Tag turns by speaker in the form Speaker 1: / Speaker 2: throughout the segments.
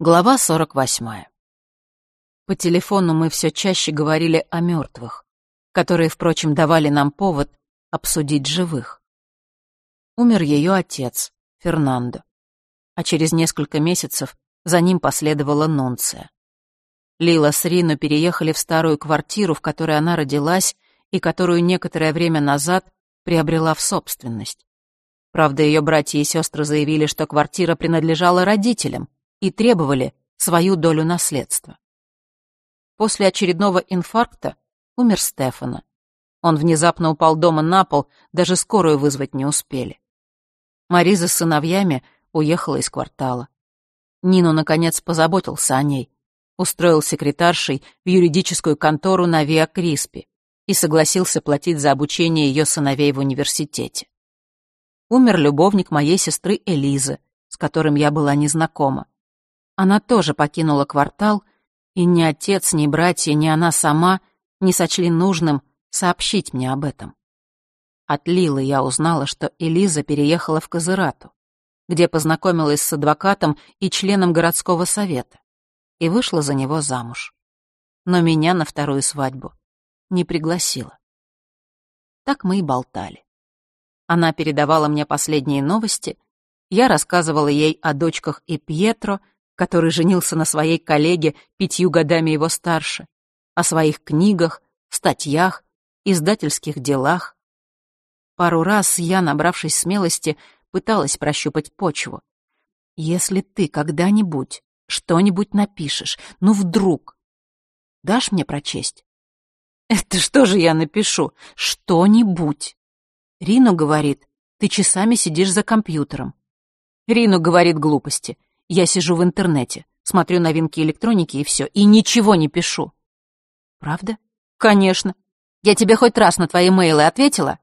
Speaker 1: Глава 48. По телефону мы все чаще говорили о мертвых, которые, впрочем, давали нам повод обсудить живых. Умер ее отец, Фернандо, а через несколько месяцев за ним последовала Нунция. Лила с Рино переехали в старую квартиру, в которой она родилась и которую некоторое время назад приобрела в собственность. Правда, ее братья и сестры заявили, что квартира принадлежала родителям, и требовали свою долю наследства. После очередного инфаркта умер Стефана. Он внезапно упал дома на пол, даже скорую вызвать не успели. Мариза с сыновьями уехала из квартала. Нину, наконец, позаботился о ней, устроил секретаршей в юридическую контору на Виа Криспи и согласился платить за обучение ее сыновей в университете. Умер любовник моей сестры Элизы, с которым я была незнакома. Она тоже покинула квартал, и ни отец, ни братья, ни она сама не сочли нужным сообщить мне об этом. От Лилы я узнала, что Элиза переехала в Казырату, где познакомилась с адвокатом и членом городского совета, и вышла за него замуж. Но меня на вторую свадьбу не пригласила. Так мы и болтали. Она передавала мне последние новости, я рассказывала ей о дочках и Пьетро, который женился на своей коллеге пятью годами его старше, о своих книгах, статьях, издательских делах. Пару раз я, набравшись смелости, пыталась прощупать почву. Если ты когда-нибудь что-нибудь напишешь, ну вдруг, дашь мне прочесть? Это что же я напишу? Что-нибудь. Рину говорит, ты часами сидишь за компьютером. Рину говорит глупости. Я сижу в интернете, смотрю новинки электроники и все, и ничего не пишу. Правда? Конечно. Я тебе хоть раз на твои мейлы ответила?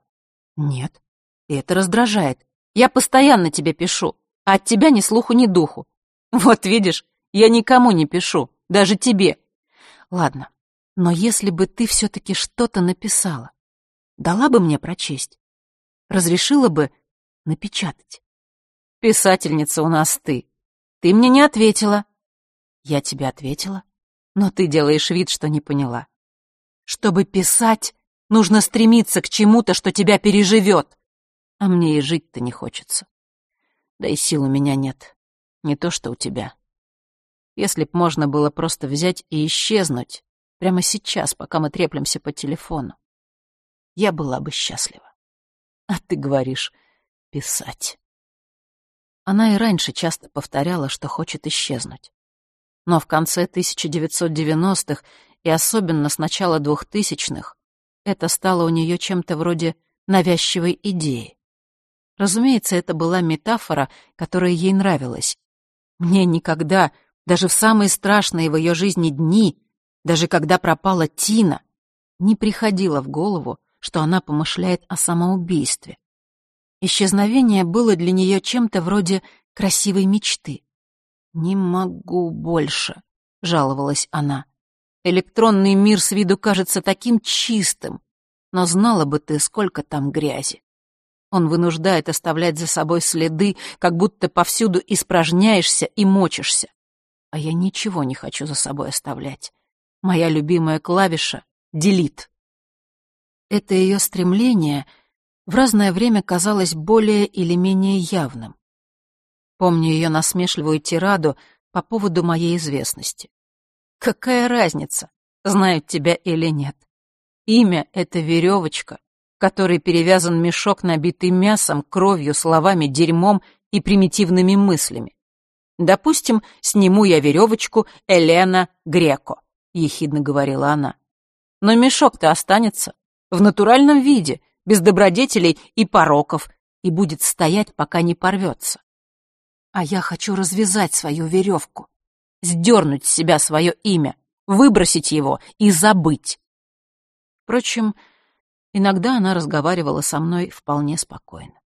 Speaker 1: Нет. И это раздражает. Я постоянно тебе пишу, а от тебя ни слуху, ни духу. Вот видишь, я никому не пишу, даже тебе. Ладно, но если бы ты все-таки что-то написала, дала бы мне прочесть, разрешила бы напечатать. Писательница у нас ты. Ты мне не ответила. Я тебе ответила, но ты делаешь вид, что не поняла. Чтобы писать, нужно стремиться к чему-то, что тебя переживет. А мне и жить-то не хочется. Да и сил у меня нет. Не то, что у тебя. Если б можно было просто взять и исчезнуть прямо сейчас, пока мы треплемся по телефону, я была бы счастлива. А ты говоришь писать. Она и раньше часто повторяла, что хочет исчезнуть. Но в конце 1990-х и особенно с начала 2000-х это стало у нее чем-то вроде навязчивой идеи. Разумеется, это была метафора, которая ей нравилась. Мне никогда, даже в самые страшные в ее жизни дни, даже когда пропала Тина, не приходило в голову, что она помышляет о самоубийстве. Исчезновение было для нее чем-то вроде красивой мечты. «Не могу больше», — жаловалась она. «Электронный мир с виду кажется таким чистым, но знала бы ты, сколько там грязи. Он вынуждает оставлять за собой следы, как будто повсюду испражняешься и мочишься. А я ничего не хочу за собой оставлять. Моя любимая клавиша — делит. Это ее стремление — в разное время казалось более или менее явным. Помню ее насмешливую тираду по поводу моей известности. Какая разница, знают тебя или нет? Имя — это веревочка, которой перевязан мешок, набитый мясом, кровью, словами, дерьмом и примитивными мыслями. Допустим, сниму я веревочку Елена Греко, ехидно говорила она. Но мешок-то останется в натуральном виде, без добродетелей и пороков, и будет стоять, пока не порвется. А я хочу развязать свою веревку, сдернуть с себя свое имя, выбросить его и забыть. Впрочем, иногда она разговаривала со мной вполне спокойно.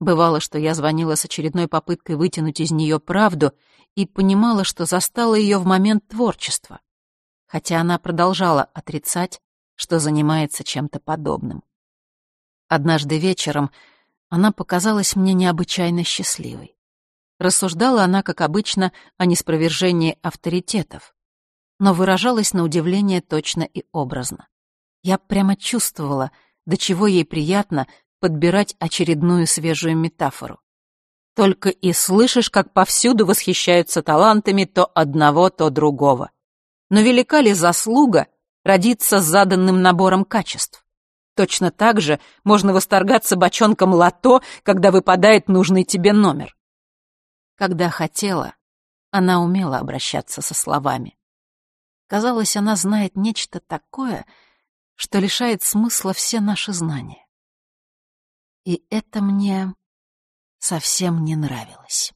Speaker 1: Бывало, что я звонила с очередной попыткой вытянуть из нее правду и понимала, что застала ее в момент творчества, хотя она продолжала отрицать, что занимается чем-то подобным. Однажды вечером она показалась мне необычайно счастливой. Рассуждала она, как обычно, о неспровержении авторитетов, но выражалась на удивление точно и образно. Я прямо чувствовала, до чего ей приятно подбирать очередную свежую метафору. Только и слышишь, как повсюду восхищаются талантами то одного, то другого. Но велика ли заслуга родиться с заданным набором качеств? Точно так же можно восторгаться бочонком лото, когда выпадает нужный тебе номер. Когда хотела, она умела обращаться со словами. Казалось, она знает нечто такое, что лишает смысла все наши знания. И это мне совсем не нравилось.